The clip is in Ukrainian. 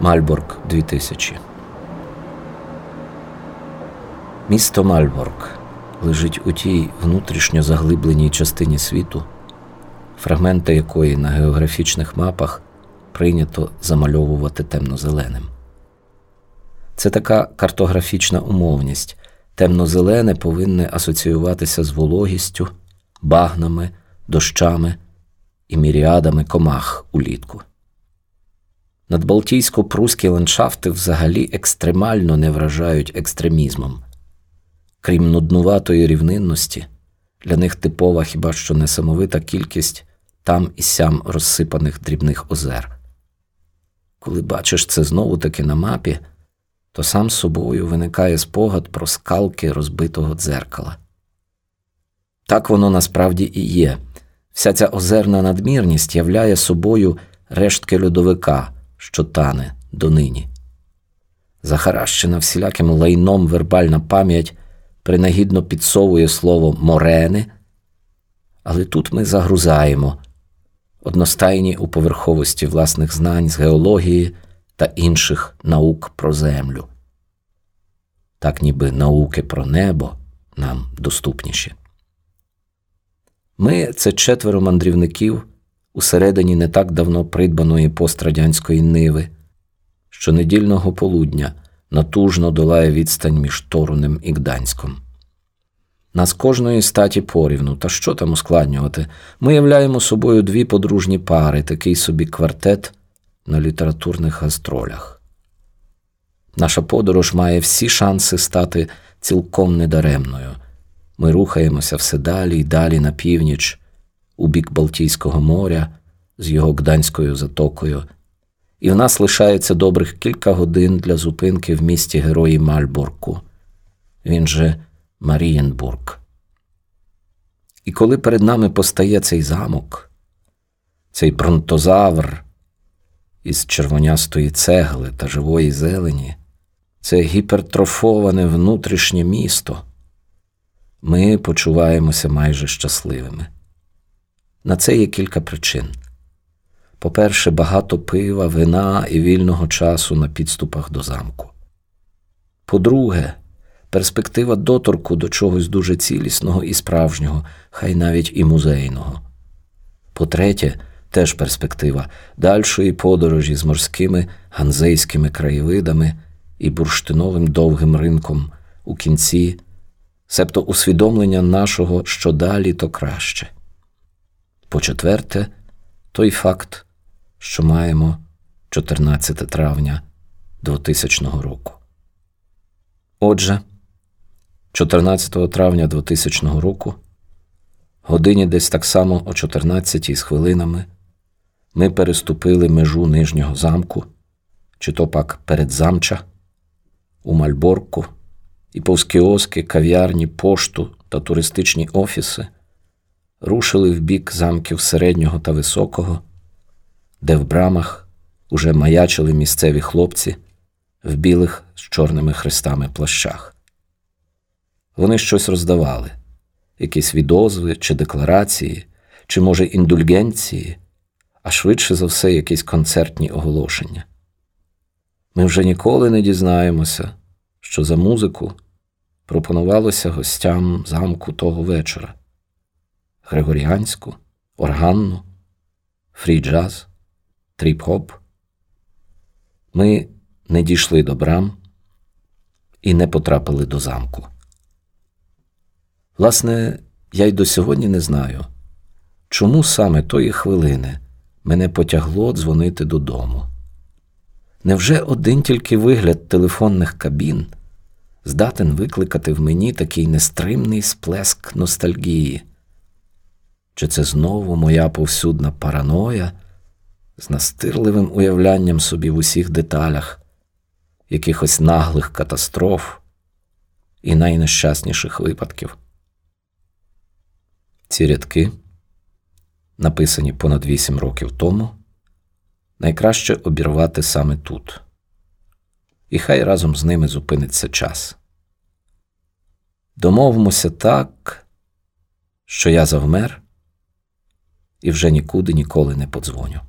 Мальборг 2000 Місто Мальборг лежить у тій внутрішньо заглибленій частині світу, фрагменти якої на географічних мапах прийнято замальовувати темно-зеленим. Це така картографічна умовність. Темно-зелене повинне асоціюватися з вологістю, багнами, дощами і міріадами комах улітку. Надбалтійсько-прусські ландшафти взагалі екстремально не вражають екстремізмом. Крім нуднуватої рівнинності, для них типова хіба що несамовита кількість там і сям розсипаних дрібних озер. Коли бачиш це знову таки на мапі, то сам собою виникає спогад про скалки розбитого дзеркала. Так воно насправді і є. Вся ця озерна надмірність являє собою рештки льодовика, що тане донині. Захаращена всіляким лайном вербальна пам'ять принагідно підсовує слово морени, але тут ми загрузаємо одностайні у поверховості власних знань з геології та інших наук про землю. Так ніби науки про небо нам доступніші. Ми це четверо мандрівників усередині не так давно придбаної пострадянської ниви, що недільного полудня натужно долає відстань між Торунем і Гданськом. Нас кожної статі порівну, та що там ускладнювати, ми являємо собою дві подружні пари, такий собі квартет на літературних гастролях. Наша подорож має всі шанси стати цілком недаремною. Ми рухаємося все далі і далі на північ, у бік Балтійського моря з його Гданською затокою, і в нас лишається добрих кілька годин для зупинки в місті Герої Мальборку. Він же Марієнбург. І коли перед нами постає цей замок, цей бронтозавр із червонястої цегли та живої зелені, це гіпертрофоване внутрішнє місто, ми почуваємося майже щасливими. На це є кілька причин. По-перше, багато пива, вина і вільного часу на підступах до замку. По-друге, перспектива доторку до чогось дуже цілісного і справжнього, хай навіть і музейного. По-третє, теж перспектива дальшої подорожі з морськими ганзейськими краєвидами і бурштиновим довгим ринком у кінці, себто усвідомлення нашого, що далі, то краще. По четверте, той факт, що маємо 14 травня 2000 року. Отже, 14 травня 2000 року, годині десь так само о 14 з хвилинами, ми переступили межу нижнього замку, чи то пак передзамча, у Мальборку і повз кіоски, кав'ярні, пошту та туристичні офіси рушили в бік замків середнього та високого, де в брамах уже маячили місцеві хлопці в білих з чорними хрестами плащах. Вони щось роздавали, якісь відозви чи декларації, чи, може, індульгенції, а швидше за все, якісь концертні оголошення. Ми вже ніколи не дізнаємося, що за музику пропонувалося гостям замку того вечора григоріанську, органну, фрі-джаз, тріп-хоп. Ми не дійшли до брам і не потрапили до замку. Власне, я й до сьогодні не знаю, чому саме тої хвилини мене потягло дзвонити додому. Невже один тільки вигляд телефонних кабін здатен викликати в мені такий нестримний сплеск ностальгії? Чи це знову моя повсюдна параноя з настирливим уявлянням собі в усіх деталях, якихось наглих катастроф і найнещасніших випадків? Ці рядки, написані понад вісім років тому, найкраще обірвати саме тут, і хай разом з ними зупиниться час. Домовимося так, що я завмер і вже нікуди ніколи не подзвоню.